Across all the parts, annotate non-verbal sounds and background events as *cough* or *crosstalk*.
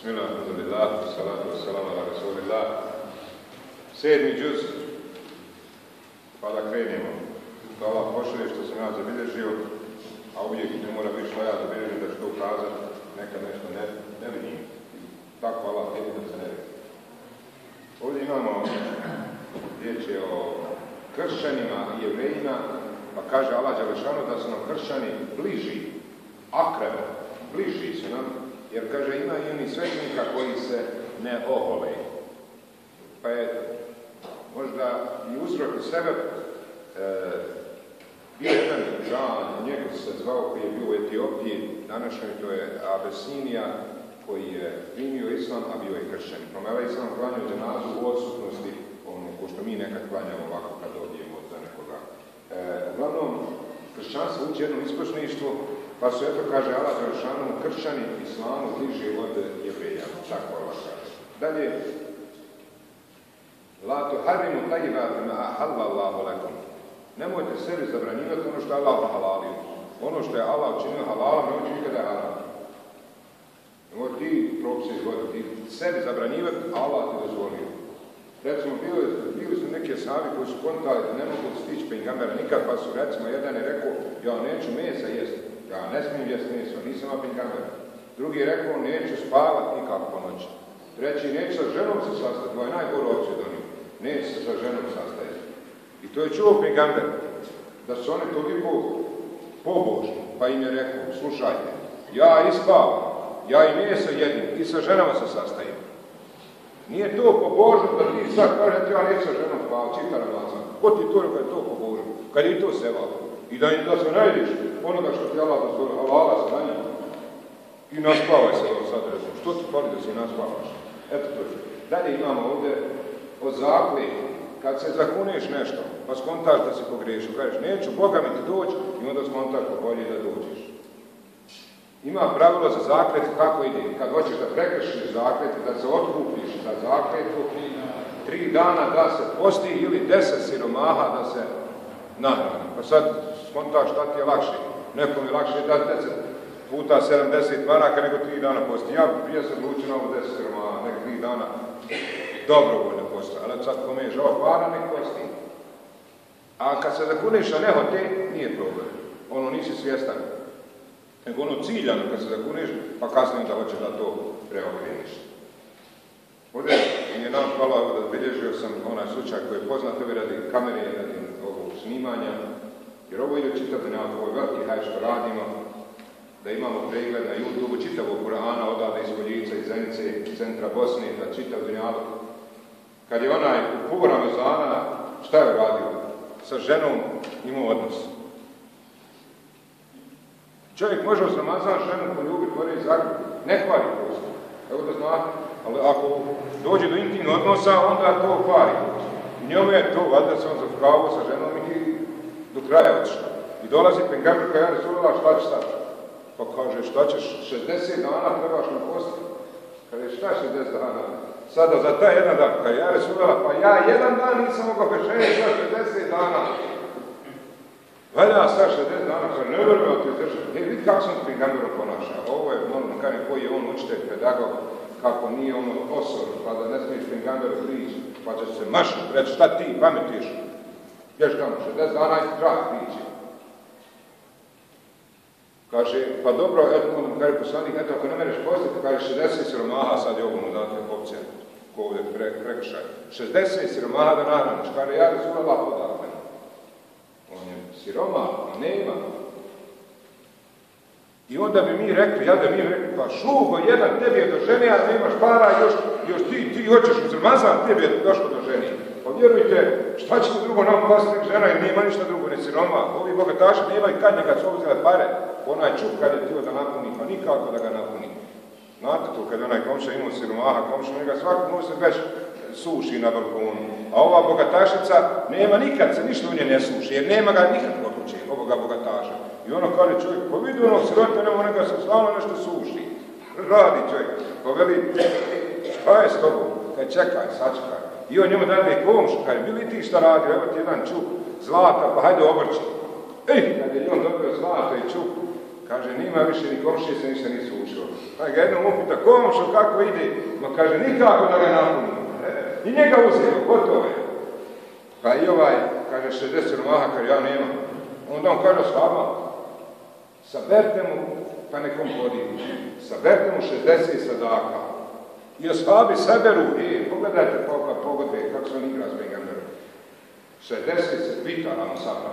Bismillah, alhamdulillah, salatu wassalamu ala rasulillah. Sedmi džuz, pa da krenemo. Da Allah pošalje što sam ja zabilježio, a uvijek ne mora biti što ja zabilježim da ću to ukazati, nekad nešto ne, ne vidim. Tako Allah vidi da se ne vidi. Ovdje imamo riječ je o kršćanima i jevrejima, pa kaže Allah Đalešanu da su nam kršćani bliži, akrebe, bliži su nam, jer kaže ima i oni svećenika koji se ne ohole. Pa je možda i uzrok u sebe e, bio jedan žan, njega se zvao koji je bio u Etiopiji, današnjoj to je Abesinija, koji je primio islam, a bio je kršćan. Promela islam klanjao dženazu u odsutnosti, ono, ko što mi nekad klanjamo ovako kad odijemo za nekoga. E, uglavnom, kršćanstvo uči jednom ispošništvu, pa su, eto, kaže Allah Đelešanu, kršćani islamu bliže od jevreja. Tako Allah kaže. Dalje, La tuharimu tajibatima ahalla Allahu lakum. Nemojte sebi zabranjivati ono što je Allah halalio. Ono što je Allah učinio halalom, ne uči nikada haram. Nemoj ti propise izvoditi, ti sebi zabranjivati, Allah ti dozvolio. Recimo, bili, bili su neke savi koji su kontali da ne mogu stići pengambera nikad, pa su recimo, jedan je rekao, ja neću mesa jesti, ja ne smijem jesti meso, nisam ima pengambera. Drugi je rekao, neću spavati nikako po noći. Treći, neću sa ženom se sastati, to je najgore opće donio. Neće se sa ženom sastajati. I to je čuo pengamber, da su oni toliko pobožni, pa im je rekao, slušajte, ja ispavam, ja i meso jedim i sa ženama se sastajem. Nije to pobožno da ti sad kažete, ja neću sa ženom spavati, čita Ramazan. Ko ti to rekao je to pobožno? Kad je to seva. I da, da se najdiš onoga što ti Allah dozvolio, halala se na njima. I naspavaj se ovo sad recimo. Što ti fali da se naspavaš? Eto to je. Dalje imamo ovdje o zakletu. Kad se zakuneš nešto, pa skontaš da si pogriješio, kažeš neću Boga mi ti doći i onda skontaš pa bolje da dođeš. Ima pravilo za zaklet kako ide. Kad hoćeš da prekršiš zaklet, da se otkupiš za zakletu, tri dana da se posti ili deset siromaha da se nahrani. Pa sad skontaš šta ti je lakše. Nekom je lakše da deset puta 70 maraka nego tri dana posti. Ja prije sam odlučio na ovo deset siromaha, nek tri dana dobrovoljno posti. Ali sad kome je žao para, nek posti. A kad se zakuneš na nehote, nije problem. Ono nisi svjestan nego ono ciljano kad se zakuneš, pa kasnije da hoće da to preokreniš. Ovdje mi je nam hvala bilježio sam onaj slučaj koji je poznat ovi radi kamere, radi ovog snimanja, jer ovo ide čitati na ovoj veliki haj što radimo, da imamo pregled na YouTube čitavog Kur'ana odavde iz Koljica, iz Zenice, iz centra Bosne, da čitav dunjalog. Kad je onaj u pola Ramazana, šta je radio? Sa ženom imao odnos. Čovjek može uz Ramazan ženu poljubiti, gore i zagrbi. Ne kvari posto. Evo da znate. Ali ako dođe do intimnog odnosa, onda to kvari posto. I njome je to, valjda se on zafkavao sa ženom i do kraja odšao. I dolazi pengamber kada je Resulila, šta će sad? Pa kaže, šta ćeš, 60 dana trebaš na posto? Kaže, šta 60 dana? Sada za taj jedan dan, kada ja Resulila, pa ja jedan dan nisam mogao pešenje, za 60 dana. Valja sa 60 dana, kad ne vrlo ti držati. E, vidi kako sam s pingamberom ponaša. Ovo je normalno, kada koji je on učitelj, pedagog, kako nije ono osor, pa da ne smiješ pingamberu prići, pa će se mašnu reći, šta ti pametiš? Ješ tamo, 60 dana i strah. Kaže, pa dobro, eto, onda kaže poslanik, eto, ako ne mereš postati, kaže, 60 siromaha, sad je ovo mu dati opcija, ko ovdje pre, prekršaj. 60 siromaha da nahraniš, kaže, ja su lako dakle. On je siroma, a nema. I onda bi mi rekli, ja da mi rekli, pa šugo jedan, tebi je do žene, a nemaš para, još, još ti, ti hoćeš uz Ramazan, tebi je došlo do žene. Vjerujte, šta će drugo nam nek žena i nema ništa drugo, ni siroma. Ovi bogataši nemaju kad njega su uzele pare, onaj čup kad je tio da napuni, pa nikako da ga napuni. Znate to, kad onaj komša imao siromaha, komša, njega svakog može već suši na balkonu. A ova bogatašica nema nikad se ništa u nje ne suši, jer nema ga nikad kod kuće, ovoga bogataša. I ono kaže čovjek, pa vidi onog sirota, nema se slavno nešto suši. Radi čovjek. Pa veli, šta je s tobom? Kaj čekaj, sačekaj. I on njemu dade komšu, kaj bili ti šta radi, evo ti jedan čup zlata, pa hajde obrći. Ej, kad je on dobio zlata i čup, kaže, nima više ni komšije se ništa nisu učio. Pa ga jednom upita, što kako ide? Ma kaže, nikako da ga napuni. E, I njega uzeo, gotovo je. Pa i ovaj, kaže, 60 romaha, kaže, ja nemam. Onda on kaže, slaba, saberte mu, pa nekom vodi. Saberte mu 60 sadaka. I oshabi saberu, i pogledajte pogodbe, kako se on igra s Bengamerom. 60 se pita, a on sabra.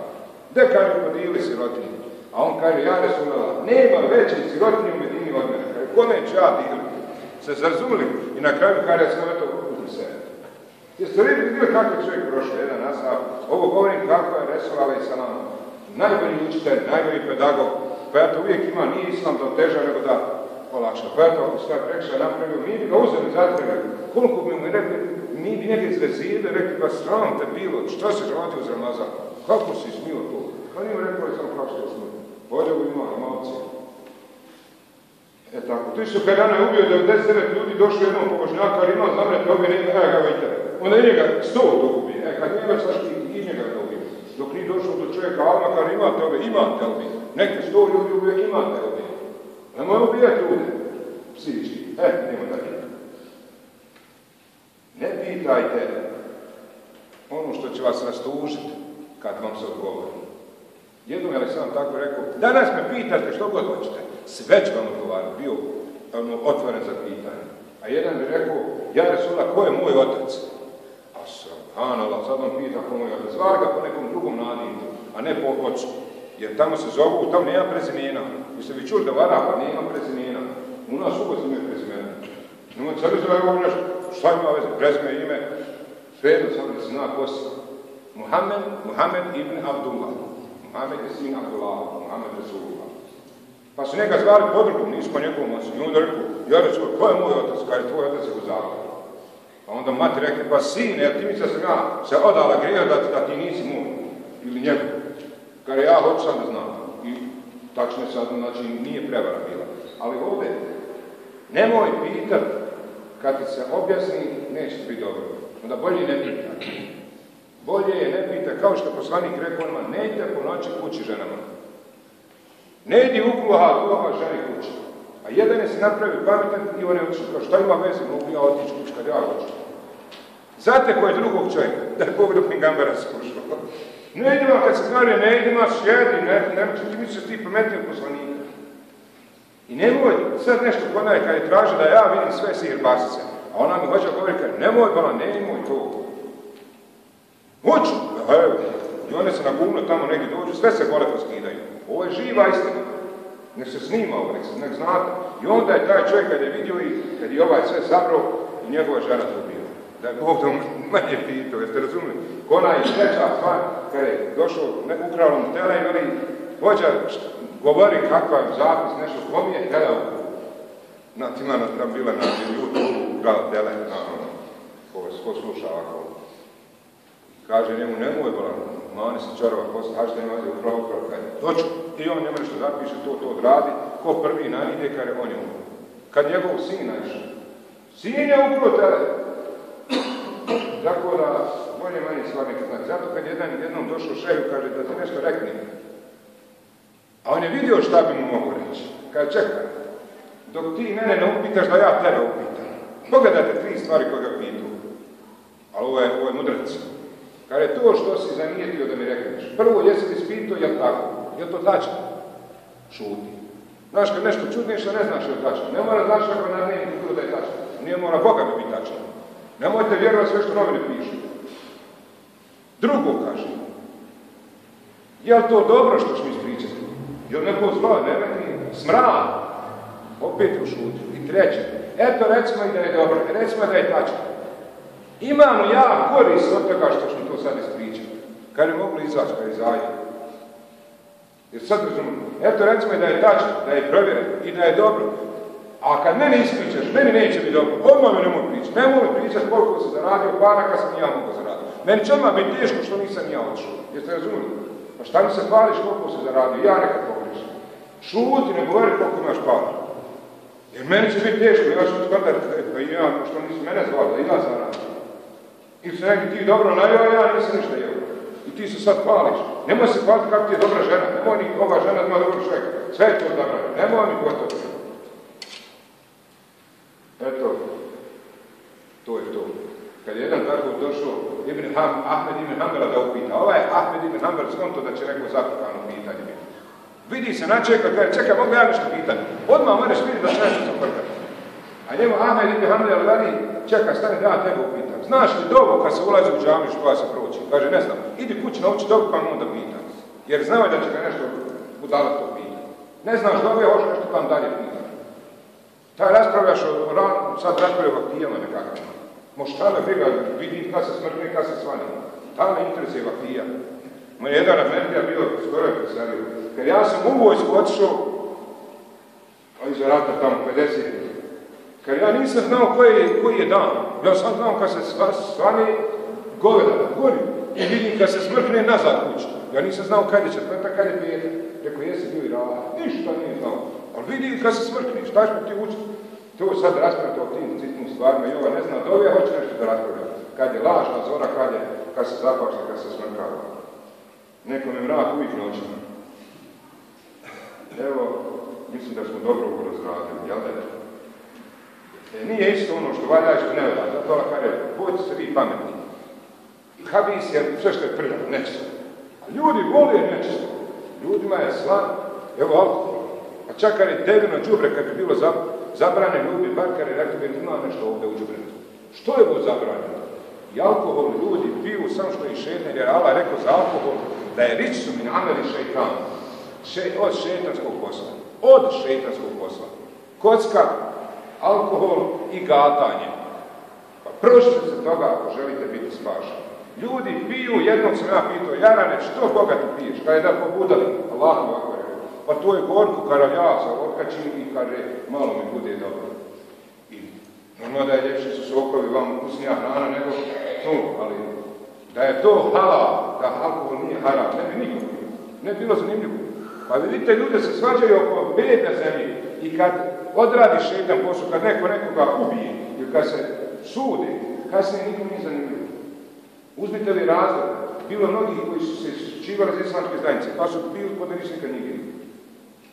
Gde kaže, podijeli sirotinju? A on kaže, ja Resulala, nema veće sirotinje u Medini od mene. Kaže, kome će ja digli? Se zazumili i na kraju kaže, sam eto u se. Jeste li vidjeli kako je čovjek prošao jedan nasav? Ovo govorim kako je Resulala i Salam. Najbolji učitelj, najbolji pedagog. Pa ja to uvijek ima, nije islam da oteža, nego da olakša. Pa ja to sve prekša napravio, mi bi ga uzeli zatrebe. Koliko bi mu rekli, mi bi njega izvezili, rekli, pa sram te bilo, što se rodio uz Ramazan? Kako si smio to? Pa nije rekao, je sam plaćao smrt. Voljevu ima emocije. E tako, ti su kad je ubio 99 ljudi, došli jednom pobožnjaka, ali ima zamret, obi ne e, ga vidite. Onda je njega sto to ubije. E, kad njega sad i, njega to ubije. Dok nije došao do čovjeka Alma, kad imate ove, imate ovi. Neki sto ljudi ubije, imate ovi. Nemoj ubijati ljude. Psihički. E, nema dalje. Ne pitajte ono što će vas rastužiti kad vam se odgovori. Jednom je sam tako rekao, danas me pitate što god hoćete, sve ću vam odgovarati, bio ono, otvoren za pitanje. A jedan mi rekao, ja Resula, ko je moj otac? A subhanallah, sad on pita ko moj otac, zvar ga po nekom drugom nadimu, a ne po ocu. Jer tamo se zovu, tamo nema prezimena. Jeste vi čuli da vara, pa nema prezimena. U nas uvijek imaju prezimena. Nema mi zove nešto, šta ima veze, prezime ime, sve jedno da se zna ko si. Muhammed, Muhammed ibn Abdullah. Muhammed je sin Abdullah, Muhammed Rasulullah. Pa su njega zvali podrugom, nisu po njegovom ocu. I onda rekao, ja rekao, ko je moj otac? Kaže, tvoj otac je u. Pa onda mati rekli, pa sine, jer ti mi sam ja se odala grija da, ti nisi moj. Ili njegov. Kaže, ja hoću sad da znam. Tačno je sad, znači, nije prevara bila. Ali ovdje, nemoj pitat, kad ti se objasni, neće biti dobro. Onda bolje ne pitaj. Bolje je ne pita, kao što poslanik rekao onima, ne idite po noći kući ženama. Ne idi u kluha, ova ženi kući. A jedan je se napravio pametan i on je otišao, kao šta ima veze, mogu ja otići kući kad ja hoću. Znate ko je drugog čovjeka, da je Bog dok mi gambara slušao. Ne idima kad se kaže, ne idima, sjedi, ne, ne, ti mi se ti pametnije poslanika. I nemoj sad nešto ponaj kad je traži da ja vidim sve sihirbasice. A ona mi hoće govoriti, nemoj bala, nemoj to. Hoću, evo, i one se nagumno tamo negdje dođu, sve se gore poskidaju. Ovo je živa istina. Nek se snima ovo, nek, se, nek znate. I onda je taj čovjek kad je vidio i kad je ovaj sve zabrao i njegova žena. Da je to *laughs* manje pitao, jeste razumili? Kona je treća stvar, kad je došao ne, ukralo mu tele i veli, vođa govori kakav zapis, nešto, kom je tele Na tima nam bila na YouTube, ukrala tele, na ono, ko sluša ovako. Kaže njemu, nemoj bolan, mani se čarova posla, haš da ima upravo upravo kaj. Doću. I on njemu nešto zapiše, to, to odradi. Ko prvi najide, kaže, on je umro. Kad njegov sin naišao. Sin je ukro tele. Tako da, bolje manje stvari znati. Zato kad jedan jednom došao šeju, kaže, da ti nešto rekni. A on je vidio šta bi mu mogu reći. Kaže, čekaj, dok ti mene ne upitaš, da ja tebe upitam. Pogledajte tri stvari koje ga pitu. Ali ovo je, ovo je mudrac. Kad je to što si zanijetio da mi rekneš. Prvo, jesi li spito, jel tako? Je to tačno? Šuti. Znaš, kad nešto čudneš, ne znaš je tačno. Ne mora znaš ako na bilo da je tačno. Nije mora Boga bi biti tačno. Nemojte vjerovati sve što novine pišu. Drugo kaže. Je to dobro što ću mi ispričati? Je li neko zlo, ne smrad? Opet u šuti. I treće. Eto, recimo i da je dobro. Recimo da je tačno. Imamo ja korist od toga što ću to sad ispričati. Kad je mogli izaći, kad je zajedno. Jer sad razumemo, eto recimo da je tačno, da je provjereno i da je dobro. A kad mene ispričaš, meni neće biti dobro. Odmah me nemoj pričati. Nemoj mi pričati koliko se zaradio para kad sam ja mogu zaraditi. Meni će odmah biti teško što nisam ja odšao. Jeste razumili? Pa šta mi se hvališ koliko se zaradio? Ja nekad pogrišam. Šuti, ne govori koliko imaš para. Jer meni će biti teško, ja ću skandati, pa ja, što nisi mene zvali, da ja zaradim. I se neki ti dobro najao, ja nisam ništa jeo. I ti se sad hvališ. Nemoj se hvaliti kako ti je dobra žena. Nemoj ni ova žena ima dobro čovjek. Sve je to dobro. Nemoj mi gotovo. Eto, to je to. Kad je jedan tako došao Ibn Ham, Ahmed Ibn Hanbala da upita, ovaj Ahmed Ibn Hanbal skonto da će neko zakupano pitanje biti. Vidi se, načekaj, kaže, čekaj, mogu ja nešto pitati. Odmah moraš vidjeti da se nešto zaprka. A njemu Ahmed Ibn Hanbal je čeka, stani, da ja tebe upitam. Znaš li dobu kad se ulazi u džamiju koja se proći? Kaže, ne znam, idi kući nauči dobu pa onda pitan. Jer znao da će ga nešto budala to pitanje. Ne znaš dobu, ja hoću nešto tam dalje pitan. Taj raspravljaš o, sad raspravlja vaktijama nekakvima. Moštale briga, vidi kad se smrtni, kad se svani. Ta me interesuje vaktija. Moj jedan Amerika bio skoro je preselio. Kad ja sam u vojsku otišao, iza rata tamo 50. Kad ja nisam znao koji je, dan. Ja sam znao kad se svani goveda, gori. I vidim kad se smrtne nazad kući. Ja nisam znao kad je četvrta, kad je peta. Rekao, jesi bio i rada. Ništa nije znao. Ali vidi kad se smrtni, šta ćemo ti učiti? To sad raspravljati o tim citnim stvarima i ova ne zna dove, hoće nešto da raspravlja. Kad je lažna zora, kad, je, kad se zapašta, kad se smrkava. Neko me mrak uvijek noćima. Evo, mislim da smo dobro ovo razradili, jel da? E, nije isto ono što valja i što ne valja. Zato ona kaže, budite se vi pametni. Habis je sve što je prljavo, nečisto. A ljudi vole nečisto. Ljudima je slan, evo. A čak kad je devino džubre, kad je bilo zabrane kad je rekao da ima nešto ovdje u džubretu. Što je ovo zabranjeno? I alkohol ljudi piju samo što je šetne, jer Allah rekao za alkohol da je rič su min ameli šeitan. Še, od šetanskog posla. Od šetanskog posla. Kocka, alkohol i gatanje. Pa prošli se toga ako želite biti spašeni. Ljudi piju, jednog sam ja pitao, Jarane, što Boga ti piješ? Kada je da pobudali, Allah mu ovako rekao. Pa to je gorku karavljasa, otkačim i kaže, malo mi bude dobro. I normalno da je ljepši su sokovi, vam ukusnija hrana nego to, ali da je to halal, da alkohol nije haram, ne bi nikom Ne bi bilo zanimljivo. Pa vidite, ljude se svađaju oko beda zemlje i kad odradi šetan posao, kad neko nekoga ubije ili kad se sudi, kasnije nikom nije zanimljivo. Uzmite li razlog, bilo mnogih koji su se čivali za islamske zajednice, pa su bili kod nikad nije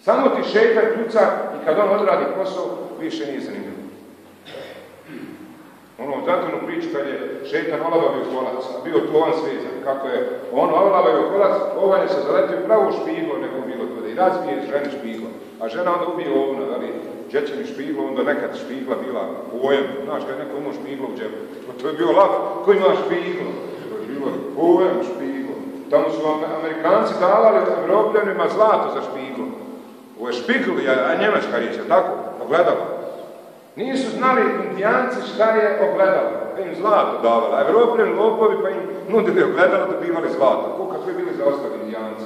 Samo ti šetan kljuca i kad on odradi posao, više nije zanimljivo. Ono, zatvornu priču kad je šetan olabavio kolac, bio to on svezan, kako je on olabavio kolac, ovaj je se zaletio pravo špiglo nego bilo to i razbije ženi špiglo. A žena onda ubije ovna, da li mi špiglo, onda nekad špigla bila pojem, znaš kad je neko imao špiglo u džepu, pa to je bio lav, ko ima špiglo? To je bilo pojem špiglo. Tamo su Amerikanci davali Evropljanima zlato za špiglo. Ovo je špigl, a njemačka riječ, tako? Ogledalo. Nisu znali indijanci šta je ogledalo, pa im zlato davali. A Evropljeni lopovi pa im nudili ogledalo da bivali zlato. Ko kako je bili za ostali indijanci.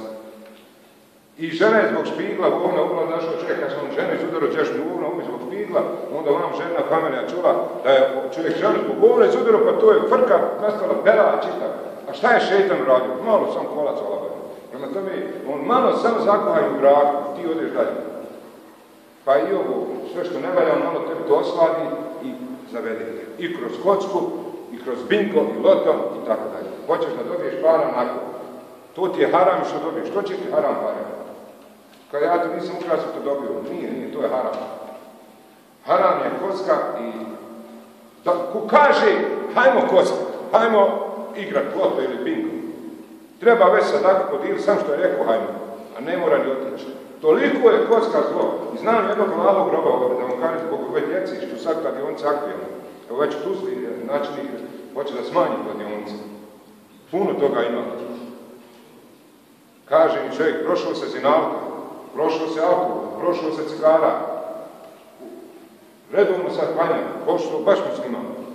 I žena je zbog špigla, ovna ugla došao čovjek, kad sam žena izudaro češnju uvna umi zbog špigla, onda vam žena kamenja čula da je čovjek ženu zbog ovna izudaro, pa to je frka, nastala bela čita. A šta je šeitan uradio? Malo sam kolac olabao. Prema tome, on malo samo zakuhaj u braku, ti odeš dalje. Pa i ovo, sve što ne valja, on malo tebi dosladi i zavede. I kroz kocku, i kroz bingo, i loto, i tako dalje. Hoćeš da dobiješ para nakon. To ti je haram što dobiješ. Što će ti haram para? Kad ja to nisam ukrasio to dobio. Nije, nije, to je haram. Haram je kocka i da, ko kaže, hajmo kocka, hajmo igrat loto ili bingo. Treba već sad tako podijeliti, sam što je rekao hajmo, a ne mora ni otići. Toliko je kocka zlo. I znam jednog malog da vam kažem koliko ove djeci, što sad kladionice aktivno. Evo već u Tuzli načinnik hoće da smanji kladionice. Puno toga ima. Kaže mi čovjek, prošao se zinalka, prošao se alkohol, prošao se cigara. Redovno sad klanja, pošao baš.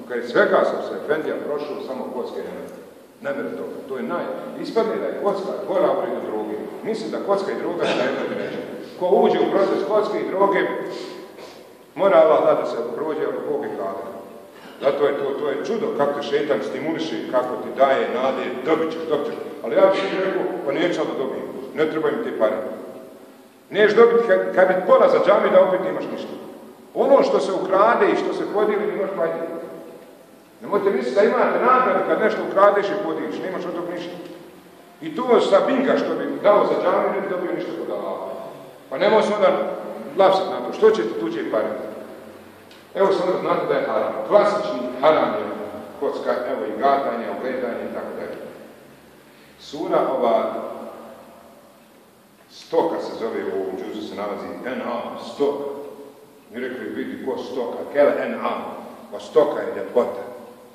Kad je svega sam se, Efendija, prošao samo kocke ne mere toga. To je naj... Ispadne da je kocka gora u droge. Mislim da kocka i droga su na jednoj reći. Ko uđe u proces kocke i droge, mora Allah da se prođe od Bog i kada. Zato je to, to je čudo kako te šetan stimuliše, kako ti daje nade, dobit ćeš, dobit ćeš. Ali ja bih rekao, pa neću da dobijem, ne trebaju mi te pare. Neš dobiti kad, bi pola za džami da opet nemaš ništa. Ono što se ukrade i što se podijeli, ne možeš platiti. Nemojte misliti da imate nagradu kad nešto ukradeš i podijeliš, nemaš od tog ništa. I to sa binga što bi dao za džami, ne bi dobio ništa kod Allah. Pa nemoj se onda lapsati na to. Što će ti tuđe pare? Evo samo da znate da je haram. Klasični haram je kocka, evo i gatanje, ogledanje i tako dalje. Sura ova stoka se zove u ovom džuzu se nalazi NA, stok. Mi rekli vidi ko stoka, kel NA, pa stoka je ljepota.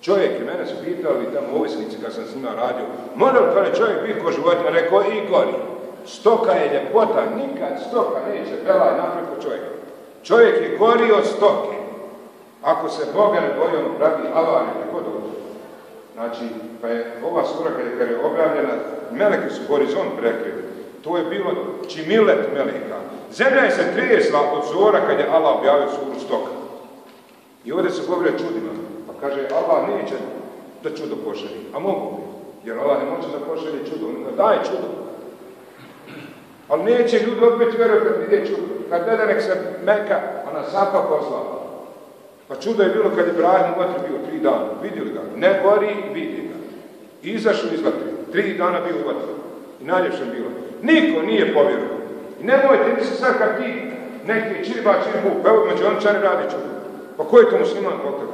Čovjek i mene su pitali tamo ovisnici kad sam s njima radio, mora li kada čovjek biti ko životinja, rekao i gori. Stoka je ljepota, nikad stoka neće belaj napreko čovjeka. Čovjek je gori od stoke. Ako se Boga ne boji, on pravi avariju, tako dođe. Znači, pa je ova sura kad je, je objavljena, meleki su horizont prekrili. To je bilo čimilet meleka. Zemlja je se trijesla od zora kad je Allah objavio suru stoka. I ovdje se govore čudima. Kaže, Allah neće da čudo pošalje. A mogu bi. Jer Allah ne može da pošalje čudo. On daje čudo. Ali neće ljudi opet vjerovati kad vide čudo. Kad ne da nek se meka, ona sapa poslala. Pa čudo je bilo kad je Ibrahim u vatri bio tri dana. Vidjeli ga. Ne gori, vidi ga. Izašli iz vatri. Tri dana bio u vatri. I najljepše bilo. Niko nije povjerovao. I nemojte mi se sad kad ti neki čiriba čiribu, pa evo među čari radi čudo. Pa ko je to musliman potreba?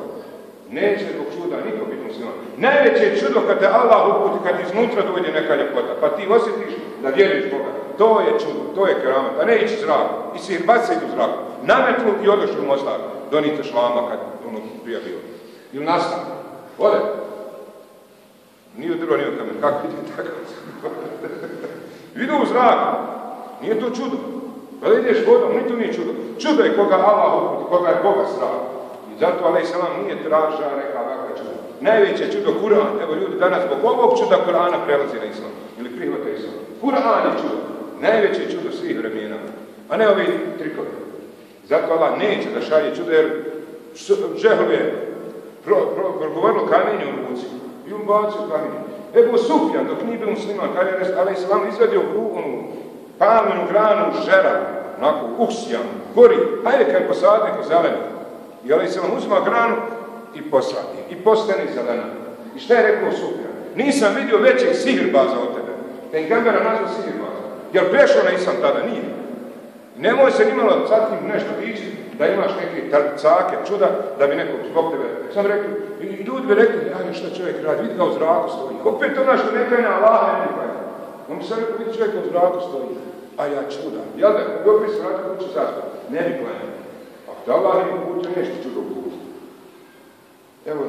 Neće zbog čuda niko biti musliman. Najveće je čudo kad te Allah uputi, kad iznutra dojde neka ljepota, pa ti osjetiš da vjeriš Boga. To je čudo, to je keramet, a ne ići zrak. I svi bacaju u zrak. Nametnu i odošli u Mostar. Donite šlama kad ono prija bio. Ili nastav. Ode. Nije drvo, nije kamen. Kako ide tako? *laughs* Idu u zrak. Nije to čudo. Pa da ideš vodom, ni to nije čudo. Čudo je koga Allah uputi, koga je Boga strah. Zato Ali Salam nije traža neka ovakva čudo. Najveće čudo Kur'an. Evo ljudi danas zbog ovog čuda Kur'ana prelazi na Islam. Ili prihvata Islam. Kur'an je čudo. Najveće čudo svih vremena. A ne ovi trikovi. Zato Allah neće da šalje čudo jer žehlu je progovorilo kamenje u ruci. I on bacio kamenje. Evo Sufjan, dok nije bio musliman, kada je Ali Salam izvedio onu palmenu granu žera, onako usijanu, gori, hajde kaj posadi neko zeleno. I Ali Salam uzma granu i posadi. I postane zelena. I šta je rekao Sufjan? Nisam vidio većeg sihirbaza od tebe. Pengambera nazva sihirbaza. Jer prešao na Islam tada? Nije. Nemoj se nimalo sad nešto ići da imaš neke cake, čuda, da bi nekog zbog tebe. Sam rekao, i ljudi bi rekli, ajde šta čovjek radi, vidi ga u zraku stoji. Opet ono što ne na Allah ne bi On bi sam rekao, vidi čovjek u zraku stoji. A ja čuda. Jel da, kako bi se vrati kući zaspa? Ne bi klanjao. Te Allah ne putio, nešto čudo. Evo,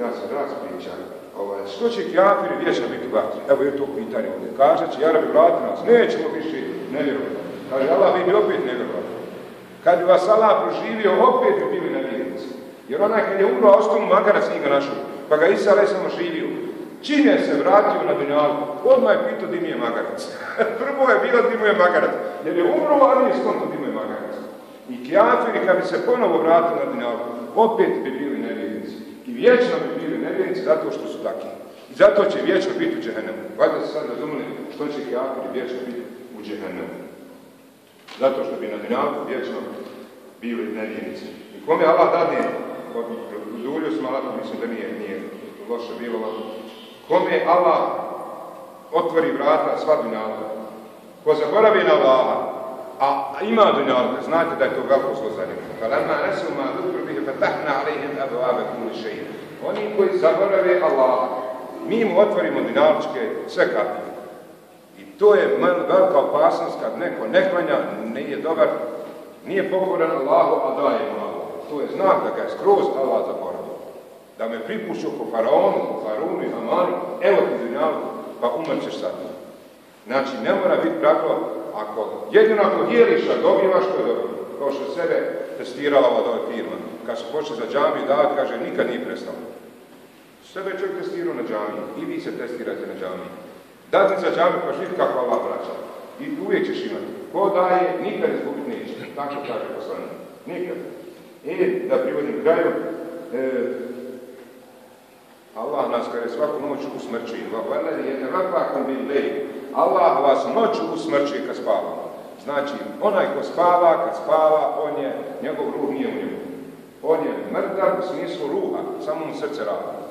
ja sam raz pričam. Ovaj, što će kjafiri vječno biti vatri? Evo je to pitanje ovdje. Kaže će, ja bi vrati nas. Nećemo više nevjerovati. Kaže, Allah bi opet nevjerovati. Kad bi vas Allah proživio, opet bi bili nevjernici. Jer onaj kad je umro, ostao mu magarac nije ga našao. Pa ga Isa samo živio. Čim je se vratio na Dunjalu, odmah je pitao di mi je magarac. *laughs* Prvo je bilo di mu je magarac. Jer je umro, a nije skonto di mu je magarac. I kjafiri kad bi se ponovo vratili na Dunjalu, opet bi bili nevjernici. I vječno bi bili nevjernici zato što su takvi. I zato će vječno biti u džehennemu. Valjda se sad razumeli što će kjafiri vječno biti u džehennemu. Zato što bi na Dunjalu vječno bili nevjernici. I kome Allah dade Zulju smo Allah, mislim da nije, nije loše bilo. Kome Allah otvori vrata sva dunjalka, ko zaboravi na Allaha, a ima dunjalka, znate da je to veliko zlo za njega. Falamma nesu ma dukru bihe fatahna alihim abu abe kuli šeji. Oni koji zaborave Allaha, mi mu otvorimo dunjalčke sve kapije. I to je velika opasnost kad neko ne klanja, nije dobar, nije pokoran Allahu, a daje Allahu to je znak da ga je skroz Allah zaboravio. Da me pripušio po faraonu, po faraonu i Hamanu, evo ti dunjalu, pa umrćeš sad. Znači, ne mora biti pravilo, ako, jedino ako dijeliš, a dobivaš, to je dobro. Kao što sebe testirala ova dole firma. Kad su počeli za džami davati, kaže, nikad nije prestalo. Sebe je čovjek testirao na džami. I vi se testirate na džami. Dati za džami, pa vidi kako Allah vraća. I uvijek ćeš imati. Ko daje, nikad izgubiti neće. Tako kaže poslanik. Nikad. I da privodim kraju, e, Allah nas kada svaku noć usmrči. Allah vas noć usmrči kad spava. Znači, onaj ko spava, kad spava, on je, njegov ruh nije u njemu. On je mrtav u smislu ruha, samo mu srce radi.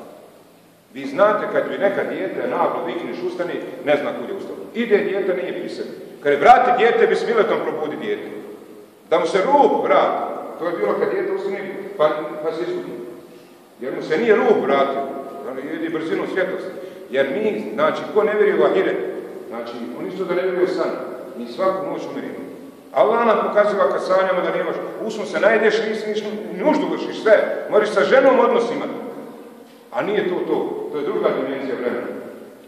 Vi znate kad bi neka dijete naglo vikneš ustani, ne zna kud je ustao. Ide dijete, nije sebi. Kad je vrati dijete, bi smiletom probudi dijete. Da mu se ruh vrati. To je bilo kad dijete ustane, pa, pa se izgubi. Jer mu se nije ruh vratio. Oni jedi brzinom svjetlosti. Jer mi, znači, ko ne vjeruje u ahiret, znači, oni isto da ne vjeruje u san, mi svaku noć umirimo. Allah nam pokazuje kad sanjamo da nemaš, usno se najdeš, nisi niš, nuždu vršiš sve, moraš sa ženom odnos imati. A nije to to, to je druga dimenzija vremena.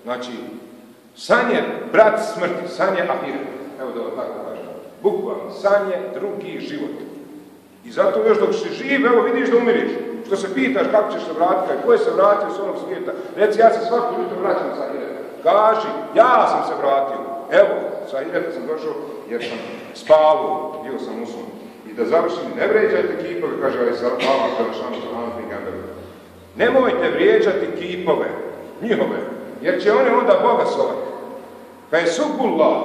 Znači, san je brat smrti, san je ahiret. Evo da tako kažem. Bukvalno, san je drugi život. I zato još dok si živ, evo vidiš da umiriš. Što se pitaš kako ćeš se vratiti, ko je se vratio s onog svijeta. Reci, ja se svako jutro vraćam sa Ahireta. Kaži, ja sam se vratio. Evo, sa Ahireta sam došao jer sam spavao, bio sam usvom. I da završim, ne vređajte kipove, kaže Ali Salama, Kalešanu, Salama, Nemojte vrijeđati kipove, njihove, jer će one onda Boga sovati. Ka je subullah,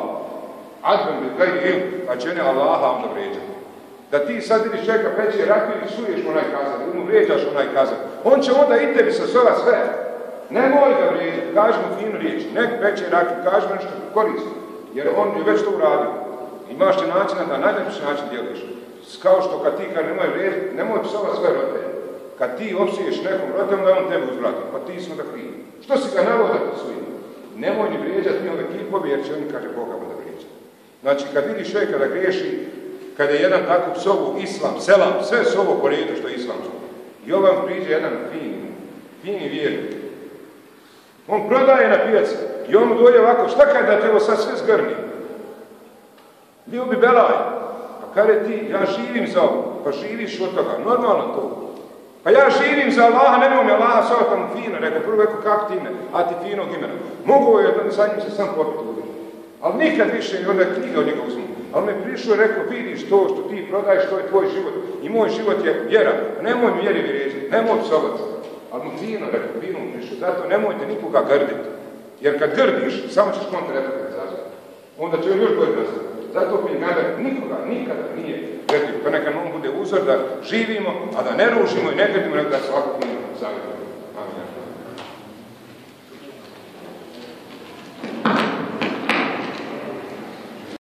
adben bi kaj pa će one Allaha onda vrijeđati. Da ti sad vidiš čeka peće rakiju i suješ onaj kazan, vrijeđaš onaj kazan. On će onda i tebi sa sova sve. Nemoj ga vrijeđati, kaži mu finu riječ, nek peće rakiju, kaži mu nešto koristi. Jer on je već to uradio. Imaš će načina da najljepši način djeliš. Kao što kad ti kad nemoj vrijeđati, nemoj psova sve rote. Kad ti opsiješ nekom rotom, da on tebe uzvrati. Pa ti smo da krivi. Što si ga navoda svojim? Nemoj ni vrijeđati ni ove kipovi, jer će oni, kaže, Boga da vrijeđati. Znači, kad vidiš čovjeka da griješi, kada je jedan tako psovu islam, selam, sve s ovo po što je islamsko. I ovam priđe jedan fini, fini vjernik. On prodaje na pijaci i on mu dođe ovako, šta kaj da te ovo sad sve zgrni? Bio bi belaj. Pa kada ti, ja živim za ovo. Pa živiš od toga, normalno to. Pa ja živim za Allaha, nemoj mi Allaha sve tamo fino, rekao, prvo rekao kako ti ime, a ti finog imena. Mogu je sa njim se sam popiti. Ali nikad više, onda knjiga od njega. Ali me prišao i rekao, vidiš to što ti prodaješ, to je tvoj život. I moj život je vjera. Nemoj mi vjeri vrijeđati, nemoj psovati. Ali mu fino, rekao, fino mu prišao. Zato nemojte nikoga grditi. Jer kad grdiš, samo ćeš kontra efekt izazvati. Onda će on još bolje razvati. Zato Pingamer nikoga, nikada nije grdio. To neka on bude uzor da živimo, a da ne ružimo i ne grdimo, nego da svako fino.